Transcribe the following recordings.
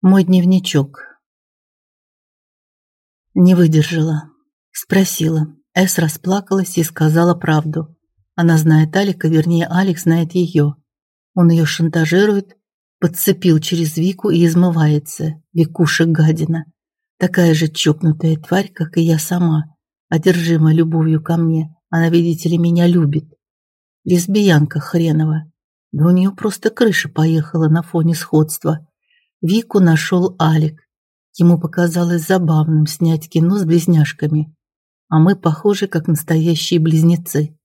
Мой дневничок. Не выдержала. Спросила. Эс расплакалась и сказала правду. Она знает Алика, вернее, Алекс знает ее. Он ее шантажирует, подцепил через Вику и измывается. Викуша гадина. Такая же чокнутая тварь, как и я сама. Одержима любовью ко мне. Она, видите ли, меня любит. Лесбиянка хренова. Да у нее просто крыша поехала на фоне сходства. Вику нашел Алик. Ему показалось забавным снять кино с близняшками. А мы похожи как настоящие близнецы.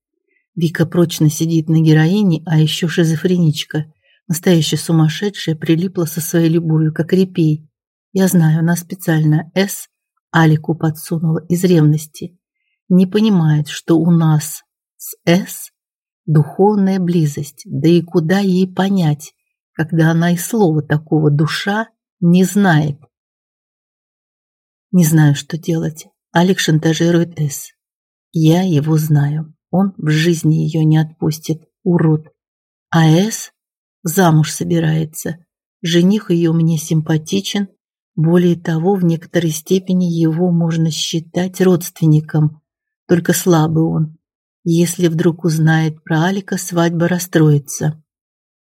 Вика прочно сидит на героине, а еще шизофреничка. Настоящая сумасшедшая прилипла со своей любовью, как репей. Я знаю, она специально С Алику подсунула из ревности. Не понимает, что у нас с С духовная близость. Да и куда ей понять, когда она и слова такого душа не знает. Не знаю, что делать. Алекс шантажирует С. Я его знаю. Он в жизни ее не отпустит, урод. А С замуж собирается. Жених ее мне симпатичен. Более того, в некоторой степени его можно считать родственником. Только слабый он. Если вдруг узнает про Алика, свадьба расстроится.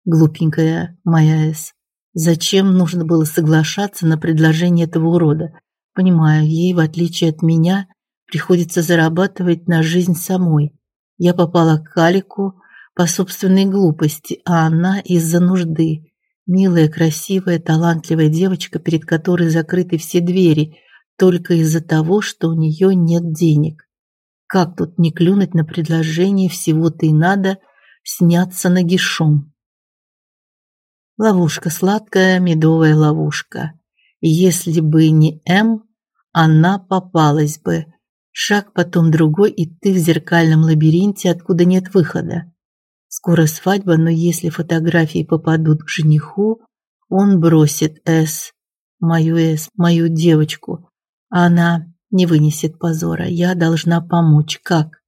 Глупенькая моя С. Зачем нужно было соглашаться на предложение этого урода? Понимаю, ей, в отличие от меня, приходится зарабатывать на жизнь самой. Я попала к Алику по собственной глупости, а она из-за нужды. Милая, красивая, талантливая девочка, перед которой закрыты все двери, только из-за того, что у нее нет денег. Как тут не клюнуть на предложение всего-то и надо сняться нагишом? Ловушка сладкая, медовая ловушка. Если бы не М, она попалась бы. Шаг потом другой, и ты в зеркальном лабиринте, откуда нет выхода. Скоро свадьба, но если фотографии попадут к жениху, он бросит С, мою С, мою девочку. Она не вынесет позора. Я должна помочь. Как?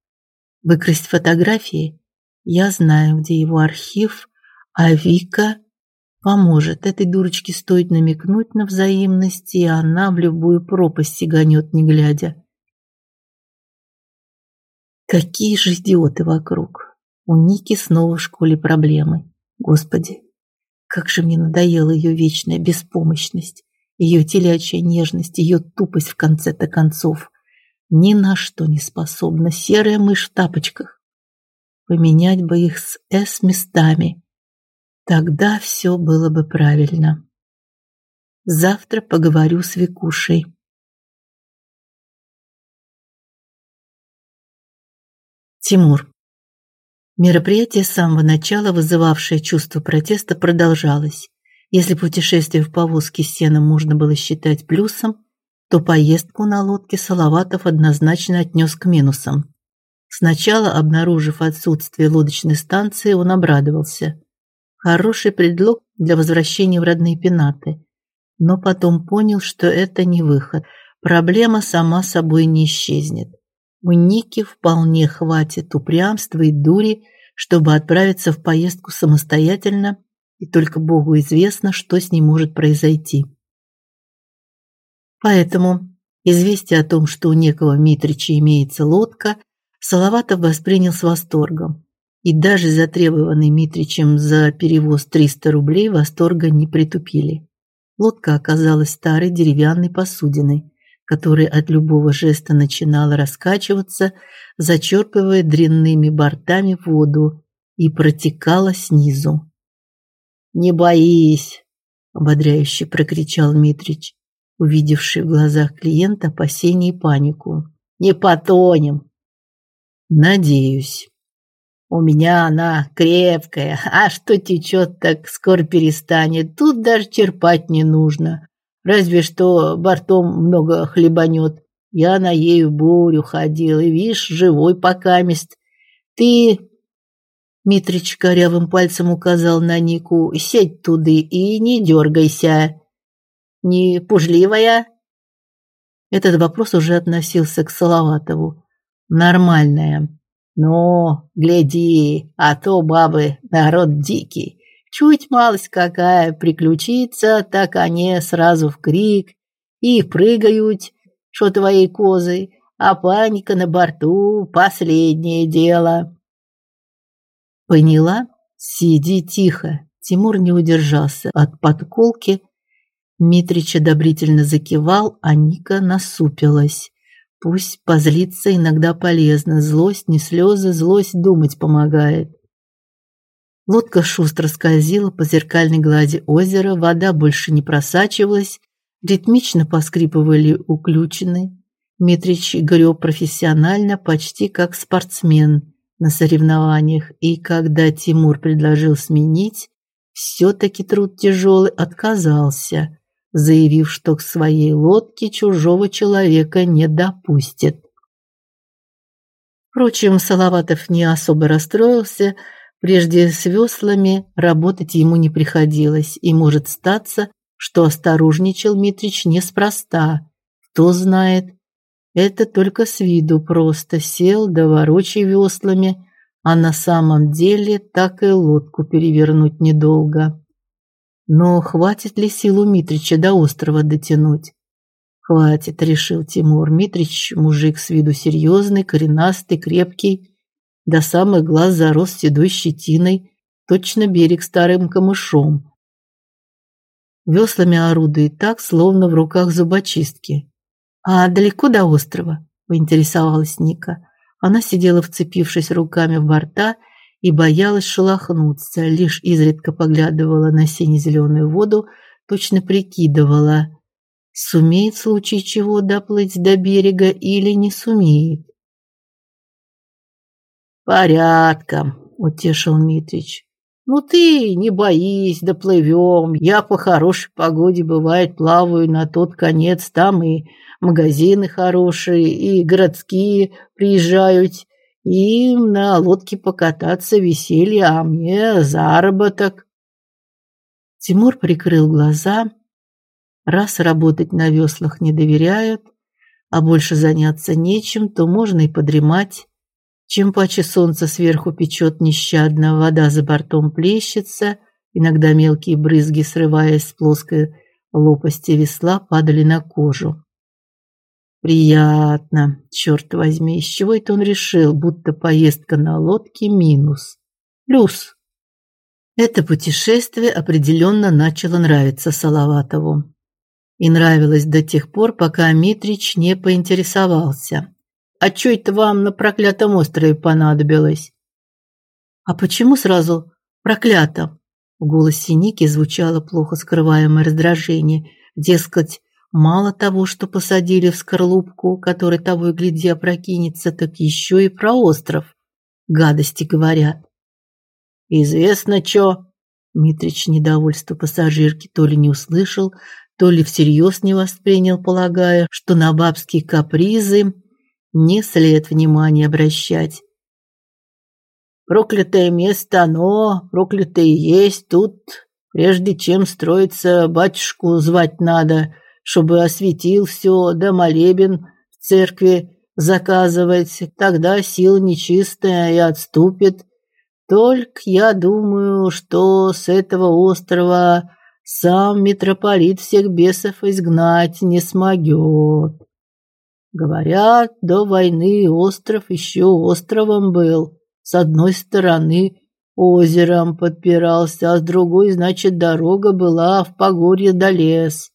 Выкрасть фотографии? Я знаю, где его архив, а Вика поможет. Этой дурочке стоит намекнуть на взаимность, и она в любую пропасть сиганет, не глядя. Какие же идиоты вокруг. У Ники снова в школе проблемы. Господи, как же мне надоела ее вечная беспомощность, ее телячья нежность, ее тупость в конце-то концов. Ни на что не способна серая мышь в тапочках. Поменять бы их с С местами. Тогда все было бы правильно. Завтра поговорю с Викушей. Тимур. Мероприятие с самого начала, вызывавшее чувство протеста, продолжалось. Если путешествие в повозке с сеном можно было считать плюсом, то поездку на лодке Салаватов однозначно отнес к минусам. Сначала, обнаружив отсутствие лодочной станции, он обрадовался. Хороший предлог для возвращения в родные пенаты. Но потом понял, что это не выход. Проблема сама собой не исчезнет. У Ники вполне хватит упрямства и дури, чтобы отправиться в поездку самостоятельно, и только Богу известно, что с ней может произойти. Поэтому известие о том, что у некого Митрича имеется лодка, Салаватов воспринял с восторгом и даже затребованный Митричем за перевоз 300 рублей восторга не притупили. Лодка оказалась старой деревянной посудиной, которая от любого жеста начинала раскачиваться, зачерпывая дрянными бортами воду и протекала снизу. "Не боись", ободряюще прокричал Митрич, увидевший в глазах клиента опасение и панику. "Не потонем". "Надеюсь", у меня она крепкая, а что течет, так скоро перестанет. Тут даже черпать не нужно. Разве что бортом много хлебанет. Я на ею бурю ходил, и, видишь, живой покамест. Ты, Митрич корявым пальцем указал на Нику, сядь туды и не дергайся. Не пужливая? Этот вопрос уже относился к Салаватову. Нормальная. Ну, гляди, а то бабы народ дикий. Чуть малость какая приключится, так они сразу в крик и прыгают, что твоей козы, а паника на борту последнее дело. Поняла? Сиди тихо. Тимур не удержался от подколки. Митрич одобрительно закивал, а Ника насупилась. Пусть позлиться иногда полезно. Злость не слезы, злость думать помогает. Лодка шустро скользила по зеркальной глади озера, вода больше не просачивалась, ритмично поскрипывали уключены. Митрич греб профессионально, почти как спортсмен на соревнованиях, и когда Тимур предложил сменить, все таки труд тяжелый отказался, заявив, что к своей лодке чужого человека не допустит. Впрочем, Салаватов не особо расстроился, Прежде с веслами работать ему не приходилось, и может статься, что осторожничал Митрич неспроста. Кто знает, это только с виду просто сел да веслами, а на самом деле так и лодку перевернуть недолго. Но хватит ли сил у Митрича до острова дотянуть? Хватит, решил Тимур. Митрич мужик с виду серьезный, коренастый, крепкий, до самых глаз зарос седой щетиной, точно берег старым камышом. Веслами орудует так, словно в руках зубочистки. А далеко до острова, поинтересовалась Ника. Она сидела, вцепившись руками в борта, и боялась шелохнуться, лишь изредка поглядывала на сине-зеленую воду, точно прикидывала, сумеет в случае чего доплыть до берега или не сумеет. Порядком, утешил Митрич. Ну ты не боись, доплывем. Я по хорошей погоде бывает плаваю на тот конец, там и магазины хорошие, и городские приезжают, и на лодке покататься веселье, а мне заработок. Тимур прикрыл глаза. Раз работать на веслах не доверяют, а больше заняться нечем, то можно и подремать. Чем паче солнце сверху печет нещадно, вода за бортом плещется, иногда мелкие брызги, срываясь с плоской лопасти весла, падали на кожу. Приятно, черт возьми, из чего это он решил, будто поездка на лодке минус. Плюс. Это путешествие определенно начало нравиться Салаватову. И нравилось до тех пор, пока Митрич не поинтересовался, а что это вам на проклятом острове понадобилось? А почему сразу проклятом? В голосе Ники звучало плохо скрываемое раздражение. Дескать, мало того, что посадили в скорлупку, который того и гляди опрокинется, так еще и про остров. Гадости говорят. Известно что. Митрич недовольство пассажирки то ли не услышал, то ли всерьез не воспринял, полагая, что на бабские капризы не след внимания обращать. Проклятое место оно, проклятое есть тут. Прежде чем строиться, батюшку звать надо, чтобы осветил все, да молебен в церкви заказывать. Тогда сила нечистая и отступит. Только я думаю, что с этого острова сам митрополит всех бесов изгнать не смогет. Говорят, до войны остров еще островом был. С одной стороны озером подпирался, а с другой, значит, дорога была в Погорье до лес.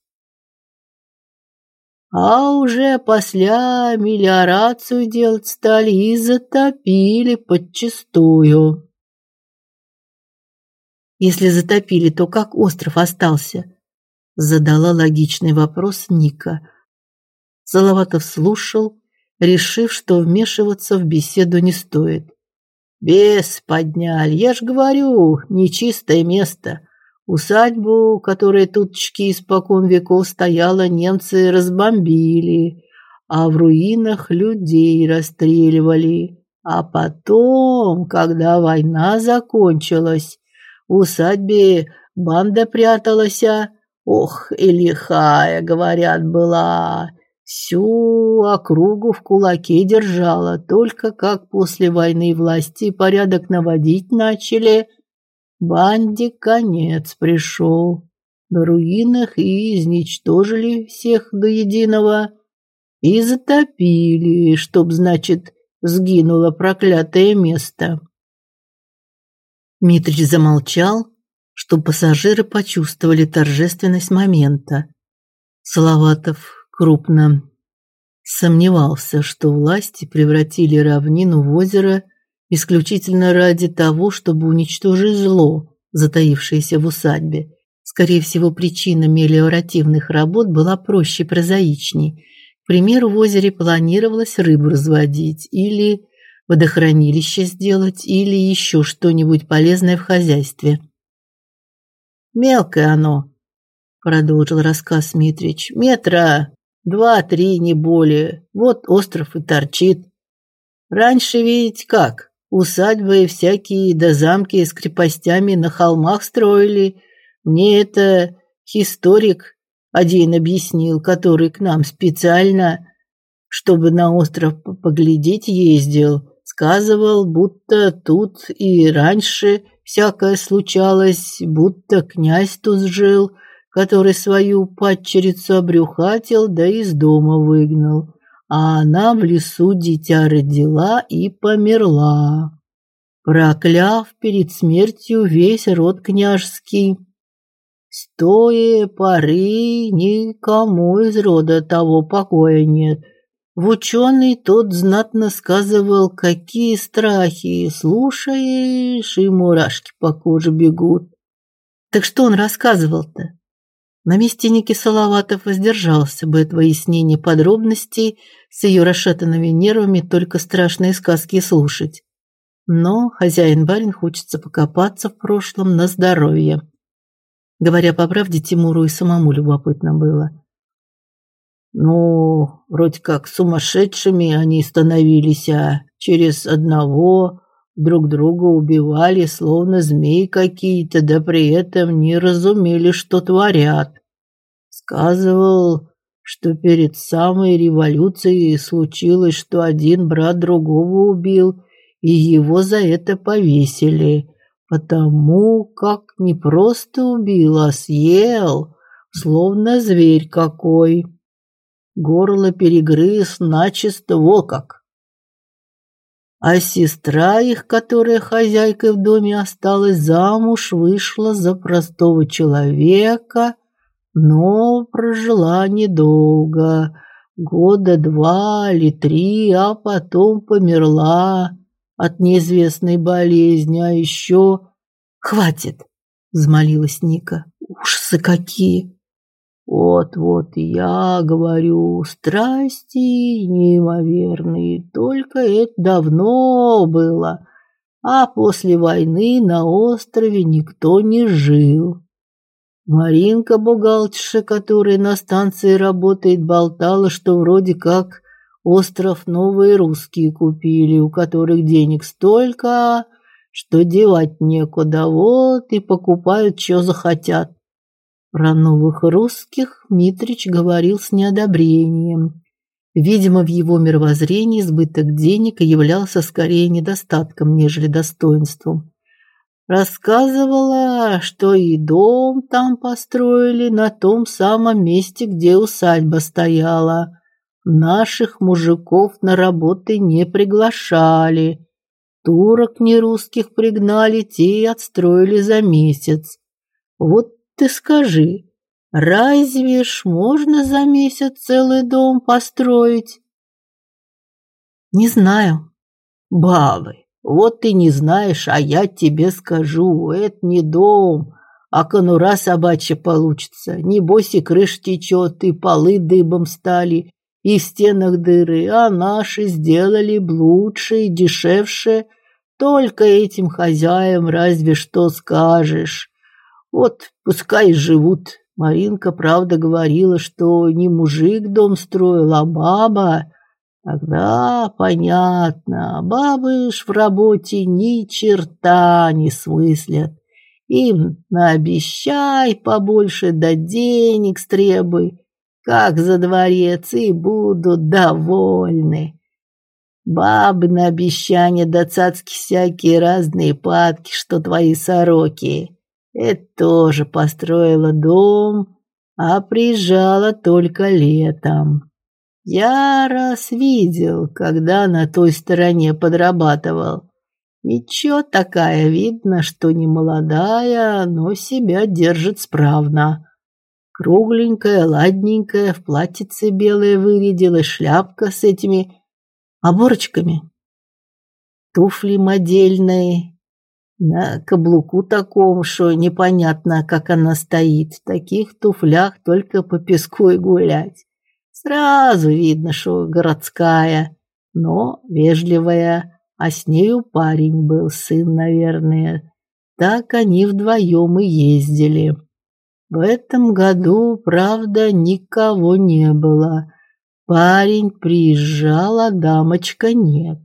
А уже после мелиорацию делать стали и затопили подчистую. Если затопили, то как остров остался? Задала логичный вопрос Ника. Салаватов слушал, решив, что вмешиваться в беседу не стоит. Бес подняли, я ж говорю, нечистое место. Усадьбу, которая тутчки испокон веков стояла, немцы разбомбили, а в руинах людей расстреливали. А потом, когда война закончилась, в усадьбе банда пряталась, ох, и лихая, говорят, была. Всю округу в кулаке держала, только как после войны власти порядок наводить начали, Банде конец пришел. На руинах и изничтожили всех до единого и затопили, чтоб, значит, сгинуло проклятое место. Митрич замолчал, чтобы пассажиры почувствовали торжественность момента. Салаватов крупно сомневался, что власти превратили равнину в озеро исключительно ради того, чтобы уничтожить зло, затаившееся в усадьбе. Скорее всего, причина мелиоративных работ была проще прозаичней. К примеру, в озере планировалось рыбу разводить или водохранилище сделать или еще что-нибудь полезное в хозяйстве. Мелкое оно, продолжил рассказ Митрич. Метра два-три не более. Вот остров и торчит. Раньше ведь как? Усадьбы всякие да замки с крепостями на холмах строили. Мне это историк один объяснил, который к нам специально, чтобы на остров поглядеть ездил. Сказывал, будто тут и раньше всякое случалось, будто князь тут жил, который свою падчерицу обрюхатил да из дома выгнал, а она в лесу дитя родила и померла, прокляв перед смертью весь род княжеский. С той поры никому из рода того покоя нет. В ученый тот знатно сказывал, какие страхи, слушаешь, и мурашки по коже бегут. Так что он рассказывал-то? На месте Ники Салаватов воздержался бы от выяснения подробностей, с ее расшатанными нервами только страшные сказки слушать. Но хозяин-барин хочется покопаться в прошлом на здоровье. Говоря по правде, Тимуру и самому любопытно было. Ну, вроде как сумасшедшими они становились, а через одного друг друга убивали, словно змеи какие-то, да при этом не разумели, что творят. Сказывал, что перед самой революцией случилось, что один брат другого убил, и его за это повесили, потому как не просто убил, а съел, словно зверь какой. Горло перегрыз начисто во как. А сестра их, которая хозяйкой в доме осталась, замуж вышла за простого человека, но прожила недолго, года два или три, а потом померла от неизвестной болезни, а еще хватит, взмолилась Ника. Ужасы какие! Вот-вот я говорю, страсти неимоверные, только это давно было, а после войны на острове никто не жил. Маринка, бухгалтерша, которая на станции работает, болтала, что вроде как остров новые русские купили, у которых денег столько, что девать некуда, вот и покупают, что захотят. Про новых русских Митрич говорил с неодобрением. Видимо, в его мировоззрении избыток денег являлся скорее недостатком, нежели достоинством. Рассказывала, что и дом там построили на том самом месте, где усадьба стояла. Наших мужиков на работы не приглашали. Турок не русских пригнали, те и отстроили за месяц. Вот ты скажи, разве ж можно за месяц целый дом построить? Не знаю. Бабы, вот ты не знаешь, а я тебе скажу, это не дом, а конура собачья получится. Небось и крыша течет, и полы дыбом стали, и в стенах дыры, а наши сделали б лучше и дешевше. Только этим хозяям разве что скажешь. Вот пускай живут. Маринка правда говорила, что не мужик дом строил, а баба. Тогда понятно, бабы ж в работе ни черта не смыслят. Им наобещай побольше да денег стребуй, как за дворец, и будут довольны. Бабы на обещания да цацки всякие разные падки, что твои сороки. Это тоже построила дом, а приезжала только летом. Я раз видел, когда на той стороне подрабатывал. Ничего такая, видно, что не молодая, но себя держит справно. Кругленькая, ладненькая, в платьице белое вырядилась, шляпка с этими оборочками. Туфли модельные, на каблуку таком, что непонятно, как она стоит. В таких туфлях только по песку и гулять. Сразу видно, что городская, но вежливая, а с нею парень был, сын, наверное. Так они вдвоем и ездили. В этом году, правда, никого не было. Парень приезжал, а дамочка нет.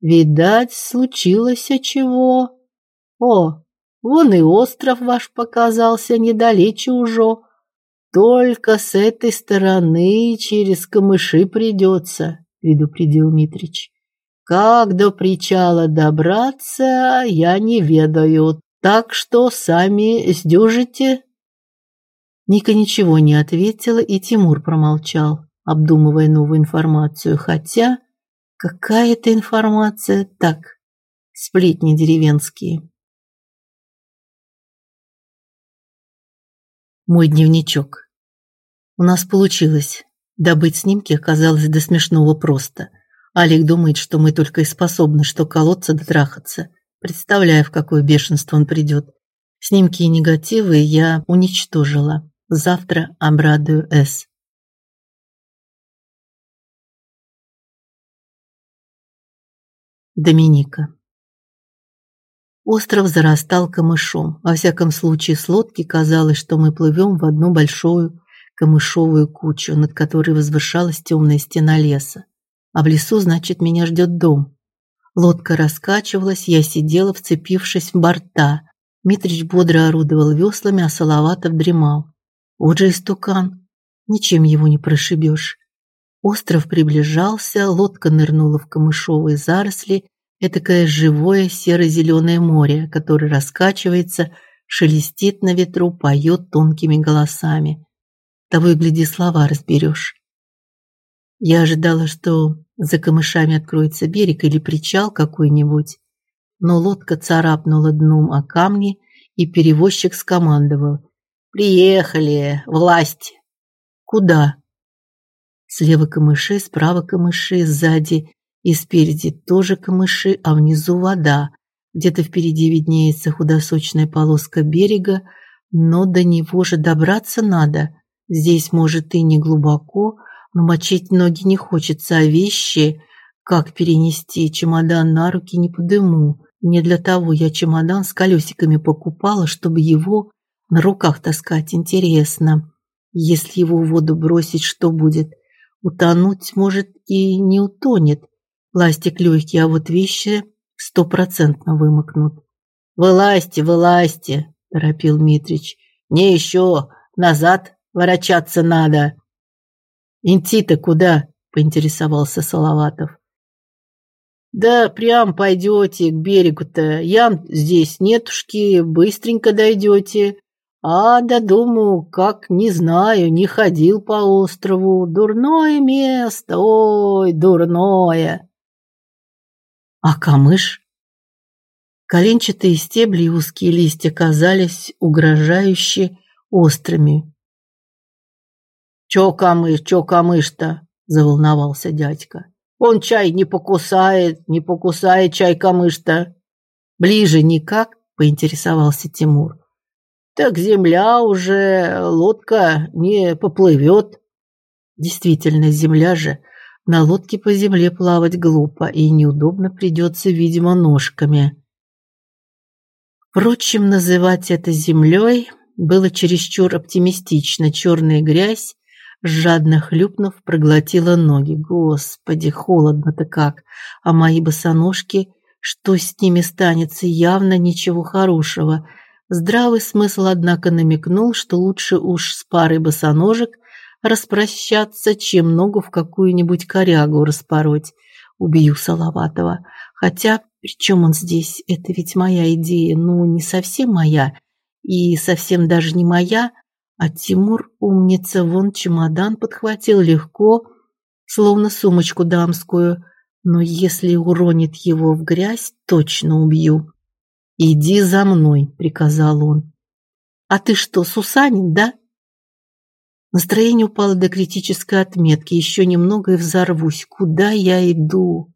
Видать, случилось чего. О, вон и остров ваш показался недалече уже. Только с этой стороны через камыши придется, предупредил Митрич. Как до причала добраться, я не ведаю, так что сами сдюжите. Ника ничего не ответила, и Тимур промолчал обдумывая новую информацию, хотя какая это информация, так, сплетни деревенские. Мой дневничок. У нас получилось. Добыть снимки оказалось до смешного просто. Алик думает, что мы только и способны что колоться да трахаться. Представляю, в какое бешенство он придет. Снимки и негативы я уничтожила. Завтра обрадую С. Доминика. Остров зарастал камышом. Во всяком случае, с лодки казалось, что мы плывем в одну большую камышовую кучу, над которой возвышалась темная стена леса. А в лесу, значит, меня ждет дом. Лодка раскачивалась, я сидела, вцепившись в борта. Митрич бодро орудовал веслами, а Салаватов дремал. Вот же истукан. Ничем его не прошибешь. Остров приближался, лодка нырнула в камышовые заросли, этакое живое серо-зеленое море, которое раскачивается, шелестит на ветру, поет тонкими голосами. Того и гляди, слова разберешь. Я ожидала, что за камышами откроется берег или причал какой-нибудь, но лодка царапнула дном о камни, и перевозчик скомандовал: "Приехали, власть". Куда? Слева камыши, справа камыши, сзади и спереди тоже камыши, а внизу вода. Где-то впереди виднеется худосочная полоска берега, но до него же добраться надо. Здесь, может, и не глубоко, но мочить ноги не хочется, а вещи как перенести чемодан на руки не подыму. Не для того я чемодан с колесиками покупала, чтобы его на руках таскать интересно. Если его в воду бросить, что будет? Утонуть, может, и не утонет. Пластик легкий, а вот вещи стопроцентно вымокнут. «Вылазьте, вылазьте!» – торопил Митрич. «Мне еще назад ворочаться надо!» «Инти-то куда?» – поинтересовался Салаватов. «Да прям пойдете к берегу-то. Ям здесь нетушки, быстренько дойдете. А до дому, как не знаю, не ходил по острову. Дурное место, ой, дурное. А камыш? Коленчатые стебли и узкие листья казались угрожающе острыми. «Чё камыш, чё камыш-то?» – заволновался дядька. «Он чай не покусает, не покусает чай камыш-то». «Ближе никак?» – поинтересовался Тимур. Так земля уже, лодка не поплывет. Действительно, земля же. На лодке по земле плавать глупо и неудобно придется, видимо, ножками. Впрочем, называть это землей было чересчур оптимистично. Черная грязь, жадно хлюпнув, проглотила ноги. Господи, холодно-то как! А мои босоножки, что с ними станется, явно ничего хорошего – Здравый смысл, однако, намекнул, что лучше уж с парой босоножек распрощаться, чем ногу в какую-нибудь корягу распороть. убью Салаватова. Хотя, при чем он здесь? Это ведь моя идея, ну, не совсем моя и совсем даже не моя, а Тимур умница, вон чемодан подхватил легко, словно сумочку дамскую. Но если уронит его в грязь, точно убью. Иди за мной, приказал он. А ты что, Сусанин, да? Настроение упало до критической отметки. Еще немного и взорвусь. Куда я иду?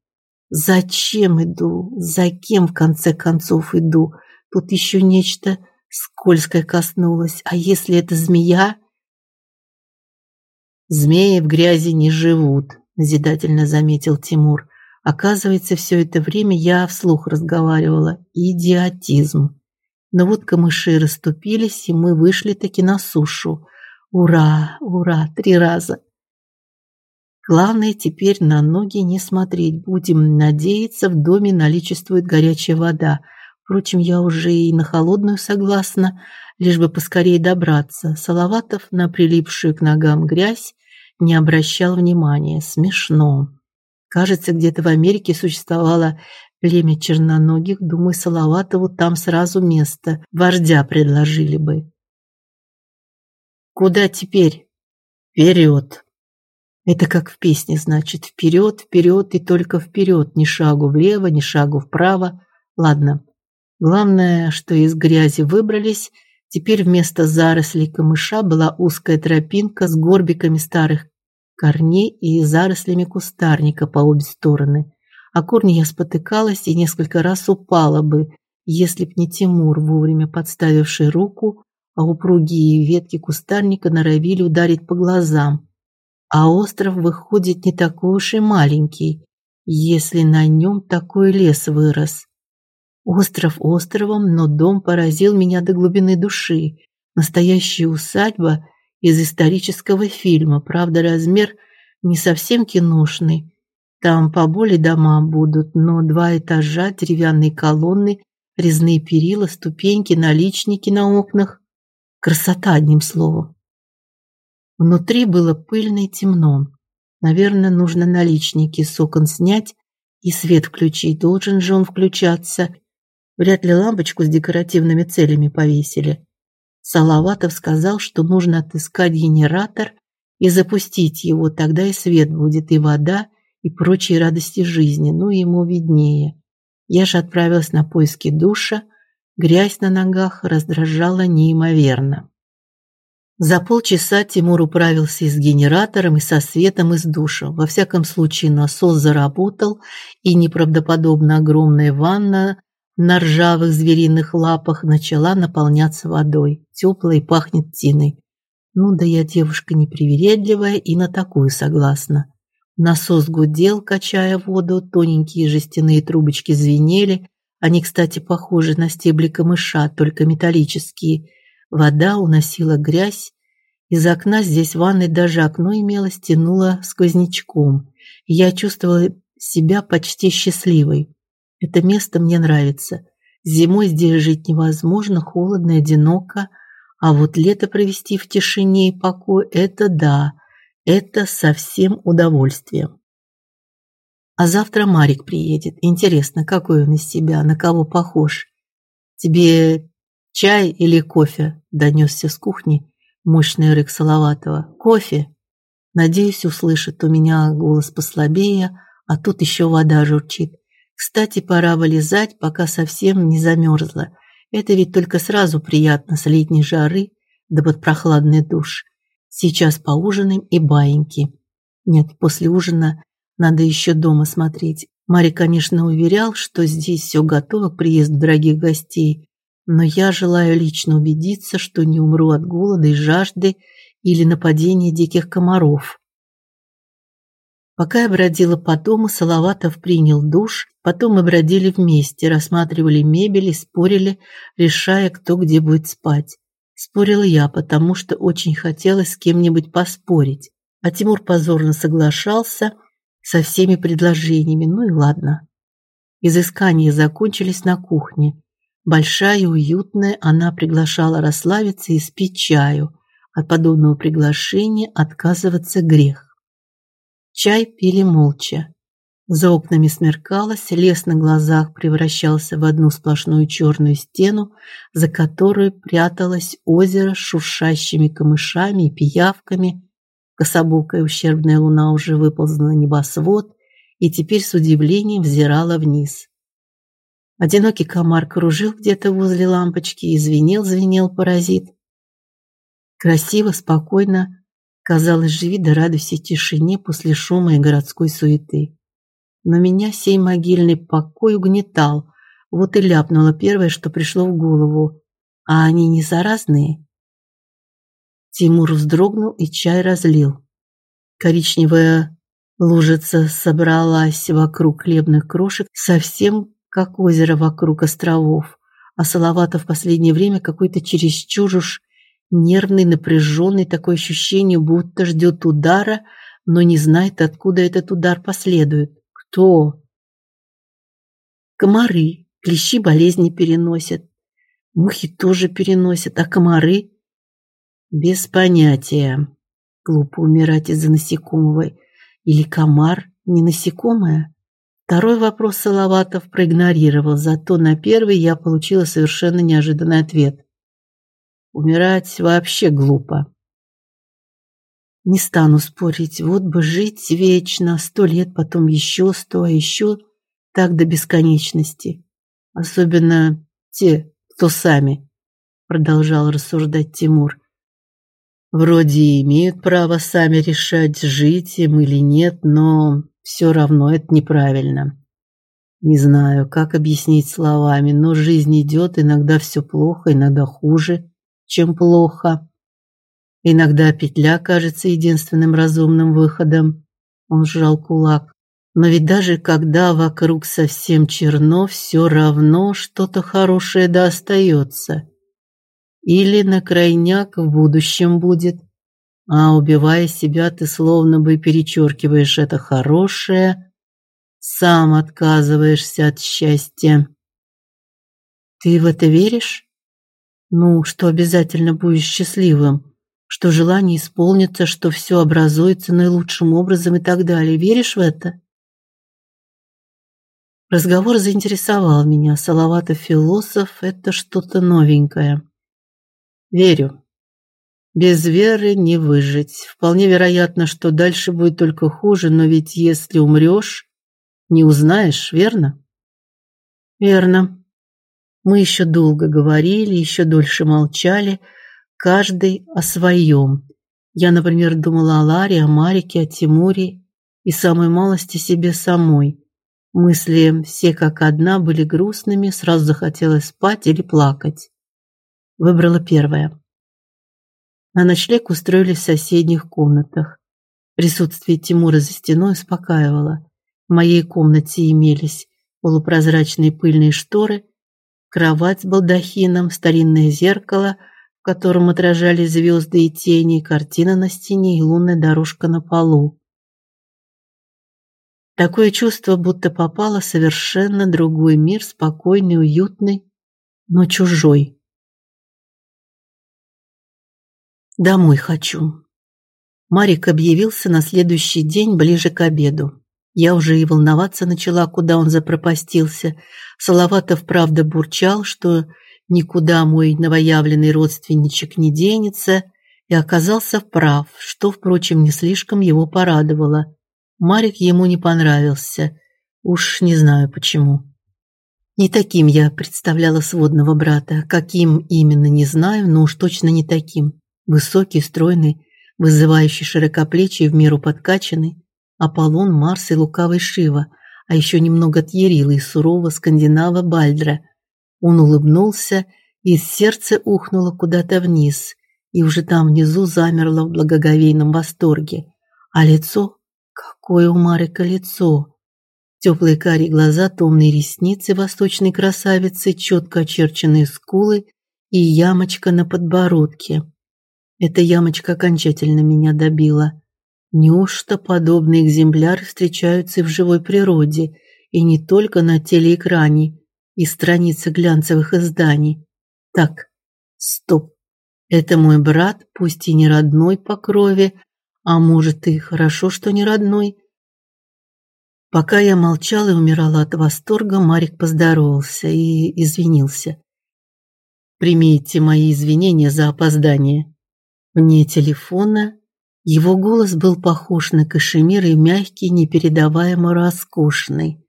Зачем иду? За кем в конце концов иду? Тут еще нечто скользкое коснулось. А если это змея? Змеи в грязи не живут, назидательно заметил Тимур. Оказывается, все это время я вслух разговаривала. Идиотизм. Но вот камыши расступились, и мы вышли таки на сушу. Ура, ура, три раза. Главное теперь на ноги не смотреть. Будем надеяться, в доме наличествует горячая вода. Впрочем, я уже и на холодную согласна, лишь бы поскорее добраться. Салаватов на прилипшую к ногам грязь не обращал внимания. Смешно. Кажется, где-то в Америке существовало племя черноногих. Думаю, Салаватову там сразу место вождя предложили бы. Куда теперь? Вперед. Это как в песне, значит, вперед, вперед и только вперед, ни шагу влево, ни шагу вправо. Ладно. Главное, что из грязи выбрались. Теперь вместо зарослей камыша была узкая тропинка с горбиками старых корней и зарослями кустарника по обе стороны. А корни я спотыкалась и несколько раз упала бы, если б не Тимур, вовремя подставивший руку а упругие ветки кустарника норовили ударить по глазам. А остров выходит не такой уж и маленький, если на нем такой лес вырос. Остров островом, но дом поразил меня до глубины души. Настоящая усадьба из исторического фильма, правда, размер не совсем киношный. Там поболее дома будут, но два этажа, деревянные колонны, резные перила, ступеньки, наличники на окнах. Красота, одним словом. Внутри было пыльно и темно. Наверное, нужно наличники с окон снять и свет включить. Должен же он включаться. Вряд ли лампочку с декоративными целями повесили. Салаватов сказал, что нужно отыскать генератор и запустить его, тогда и свет будет, и вода, и прочие радости жизни. Ну, ему виднее. Я же отправилась на поиски душа, Грязь на ногах раздражала неимоверно. За полчаса Тимур управился и с генератором, и со светом из душа. Во всяком случае, насос заработал, и неправдоподобно огромная ванна на ржавых звериных лапах начала наполняться водой. Теплой пахнет тиной. Ну да я девушка непривередливая и на такую согласна. Насос гудел, качая воду, тоненькие жестяные трубочки звенели, они, кстати, похожи на стебли камыша, только металлические. Вода уносила грязь. Из окна здесь в ванной даже окно имелось, тянуло сквознячком. И я чувствовала себя почти счастливой. Это место мне нравится. Зимой здесь жить невозможно, холодно, одиноко, а вот лето провести в тишине и покое это да, это совсем удовольствие. А завтра Марик приедет. Интересно, какой он из себя, на кого похож. Тебе чай или кофе? донесся с кухни мощный рык Салаватова. Кофе. Надеюсь, услышит у меня голос послабее, а тут еще вода журчит. Кстати, пора вылезать, пока совсем не замерзла. Это ведь только сразу приятно с летней жары да под прохладный душ. Сейчас поужинаем и баиньки. Нет, после ужина надо еще дома смотреть. Мари, конечно, уверял, что здесь все готово к приезду дорогих гостей, но я желаю лично убедиться, что не умру от голода и жажды или нападения диких комаров. Пока я бродила по дому, Салаватов принял душ, потом мы бродили вместе, рассматривали мебель и спорили, решая, кто где будет спать. Спорила я, потому что очень хотелось с кем-нибудь поспорить. А Тимур позорно соглашался – со всеми предложениями. Ну и ладно. Изыскания закончились на кухне. Большая и уютная, она приглашала расслабиться и спить чаю. От подобного приглашения отказываться грех. Чай пили молча. За окнами смеркалось, лес на глазах превращался в одну сплошную черную стену, за которой пряталось озеро с шуршащими камышами и пиявками. Кособокая ущербная луна уже выползла на небосвод и теперь с удивлением взирала вниз. Одинокий комар кружил где-то возле лампочки и звенел, звенел паразит. Красиво, спокойно, казалось, живи да радуйся тишине после шума и городской суеты. Но меня сей могильный покой угнетал. Вот и ляпнуло первое, что пришло в голову. А они не заразные? Тимур вздрогнул и чай разлил. Коричневая лужица собралась вокруг хлебных крошек, совсем как озеро вокруг островов. А Салавата в последнее время какой-то чересчур уж нервный, напряженный, такое ощущение, будто ждет удара, но не знает, откуда этот удар последует. Кто? Комары. Клещи болезни переносят. Мухи тоже переносят, а комары без понятия. Глупо умирать из-за насекомого или комар не насекомое? Второй вопрос Салаватов проигнорировал, зато на первый я получила совершенно неожиданный ответ. Умирать вообще глупо. Не стану спорить, вот бы жить вечно, сто лет, потом еще сто, а еще так до бесконечности. Особенно те, кто сами, продолжал рассуждать Тимур. Вроде имеют право сами решать, жить им или нет, но все равно это неправильно. Не знаю, как объяснить словами, но жизнь идет, иногда все плохо, иногда хуже чем плохо. Иногда петля кажется единственным разумным выходом. Он сжал кулак. Но ведь даже когда вокруг совсем черно, все равно что-то хорошее да остается. Или на крайняк в будущем будет. А убивая себя, ты словно бы перечеркиваешь это хорошее, сам отказываешься от счастья. Ты в это веришь? Ну, что обязательно будешь счастливым, что желание исполнится, что все образуется наилучшим образом и так далее. Веришь в это? Разговор заинтересовал меня. Салаватов философ это что-то новенькое. Верю. Без веры не выжить. Вполне вероятно, что дальше будет только хуже, но ведь если умрешь, не узнаешь, верно? Верно. Мы еще долго говорили, еще дольше молчали, каждый о своем. Я, например, думала о Ларе, о Марике, о Тимуре и самой малости себе самой. Мысли все как одна были грустными, сразу захотелось спать или плакать. Выбрала первое. На ночлег устроились в соседних комнатах. Присутствие Тимура за стеной успокаивало. В моей комнате имелись полупрозрачные пыльные шторы – кровать с балдахином, старинное зеркало, в котором отражались звезды и тени, картина на стене и лунная дорожка на полу. Такое чувство, будто попало в совершенно другой мир, спокойный, уютный, но чужой. Домой хочу. Марик объявился на следующий день ближе к обеду. Я уже и волноваться начала, куда он запропастился. Салаватов, правда, бурчал, что никуда мой новоявленный родственничек не денется, и оказался прав, что, впрочем, не слишком его порадовало. Марик ему не понравился. Уж не знаю почему. Не таким я представляла сводного брата. Каким именно, не знаю, но уж точно не таким. Высокий, стройный, вызывающий широкоплечий, в меру подкачанный. Аполлон, Марс и лукавый Шива, а еще немного Тьерила и сурового скандинава Бальдра. Он улыбнулся, и сердце ухнуло куда-то вниз, и уже там внизу замерло в благоговейном восторге. А лицо? Какое у Марика лицо! Теплые карие глаза, томные ресницы восточной красавицы, четко очерченные скулы и ямочка на подбородке. Эта ямочка окончательно меня добила. Неужто подобные экземпляры встречаются и в живой природе, и не только на телеэкране и странице глянцевых изданий? Так, стоп. Это мой брат, пусть и не родной по крови, а может и хорошо, что не родной. Пока я молчала и умирала от восторга, Марик поздоровался и извинился. Примите мои извинения за опоздание. Вне телефона его голос был похож на кашемир и мягкий, непередаваемо роскошный.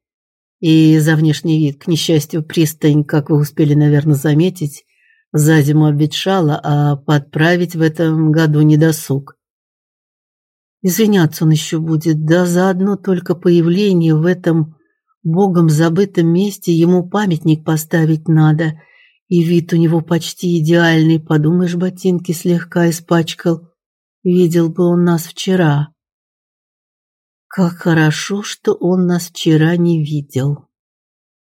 И за внешний вид, к несчастью, пристань, как вы успели, наверное, заметить, за зиму обветшала, а подправить в этом году не досуг. Извиняться он еще будет, да заодно только появление в этом богом забытом месте ему памятник поставить надо. И вид у него почти идеальный, подумаешь, ботинки слегка испачкал. Видел бы он нас вчера. Как хорошо, что он нас вчера не видел.